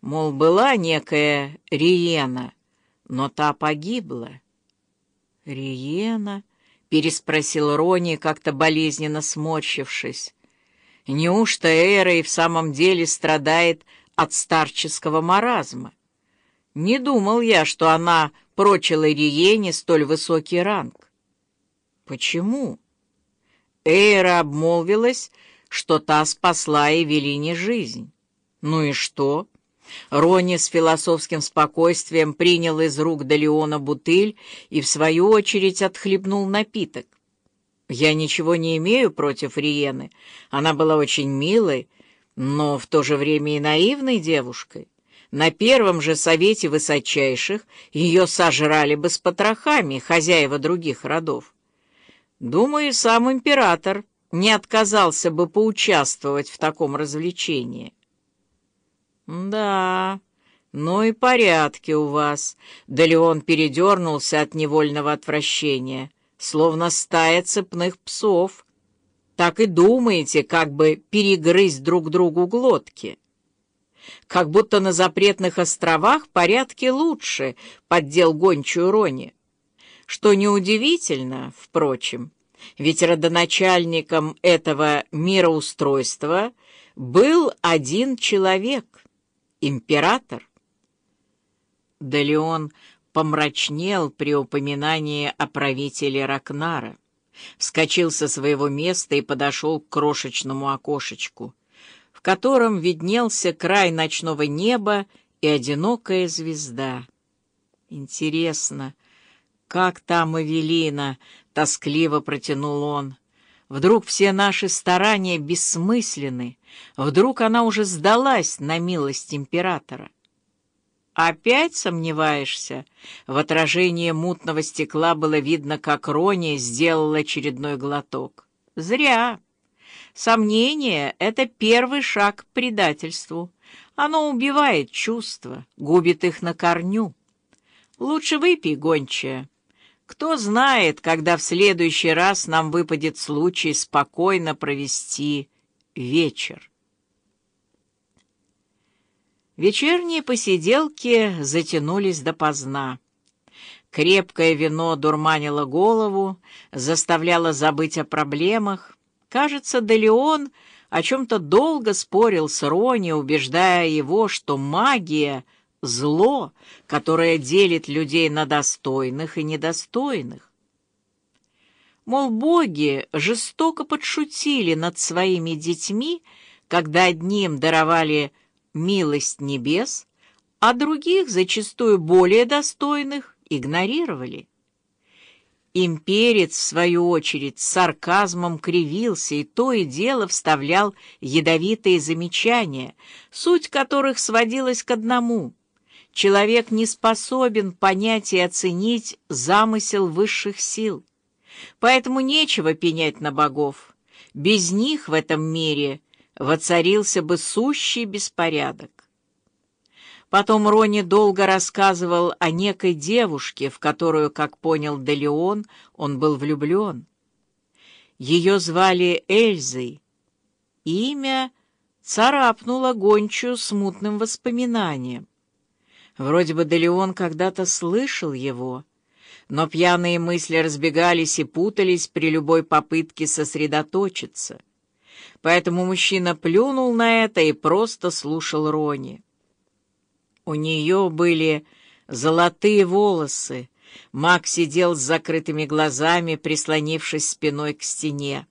Мол, была некая Риена, но та погибла. «Риена?» — переспросил Рони, как-то болезненно сморщившись. «Неужто Эра и в самом деле страдает от старческого маразма? Не думал я, что она прочила Риене столь высокий ранг. Почему?» Эйра обмолвилась, что та спасла Эвелине жизнь. Ну и что? Рони с философским спокойствием принял из рук Далеона бутыль и, в свою очередь, отхлебнул напиток. Я ничего не имею против Риены. Она была очень милой, но в то же время и наивной девушкой. На первом же совете высочайших ее сожрали бы с потрохами хозяева других родов. Думаю, сам император не отказался бы поучаствовать в таком развлечении. «Да, ну и порядки у вас». Да Леон передернулся от невольного отвращения, словно стая цепных псов. Так и думаете, как бы перегрызть друг другу глотки. Как будто на запретных островах порядки лучше, поддел гончую Рони. Что неудивительно, впрочем, ведь родоначальником этого мироустройства был один человек — император. Да помрачнел при упоминании о правителе Ракнара, вскочил со своего места и подошел к крошечному окошечку, в котором виднелся край ночного неба и одинокая звезда. Интересно, как там Эвелина? — тоскливо протянул он. Вдруг все наши старания бессмысленны, вдруг она уже сдалась на милость императора. «Опять сомневаешься?» В отражении мутного стекла было видно, как Рони сделал очередной глоток. «Зря. Сомнение — это первый шаг к предательству. Оно убивает чувства, губит их на корню. Лучше выпей, гончая». Кто знает, когда в следующий раз нам выпадет случай спокойно провести вечер. Вечерние посиделки затянулись допоздна. Крепкое вино дурманило голову, заставляло забыть о проблемах. Кажется, Делеон о чем-то долго спорил с Рони, убеждая его, что магия — зло, которое делит людей на достойных и недостойных. Мол, боги жестоко подшутили над своими детьми, когда одним даровали милость небес, а других, зачастую более достойных, игнорировали. Имперец, в свою очередь, с сарказмом кривился и то и дело вставлял ядовитые замечания, суть которых сводилась к одному — человек не способен понять и оценить замысел высших сил. Поэтому нечего пенять на богов. Без них в этом мире воцарился бы сущий беспорядок. Потом Рони долго рассказывал о некой девушке, в которую, как понял Делеон, он был влюблен. Ее звали Эльзой. Имя царапнуло гончую смутным воспоминанием. Вроде бы Делеон когда-то слышал его, но пьяные мысли разбегались и путались при любой попытке сосредоточиться. Поэтому мужчина плюнул на это и просто слушал Рони. У нее были золотые волосы. Мак сидел с закрытыми глазами, прислонившись спиной к стене.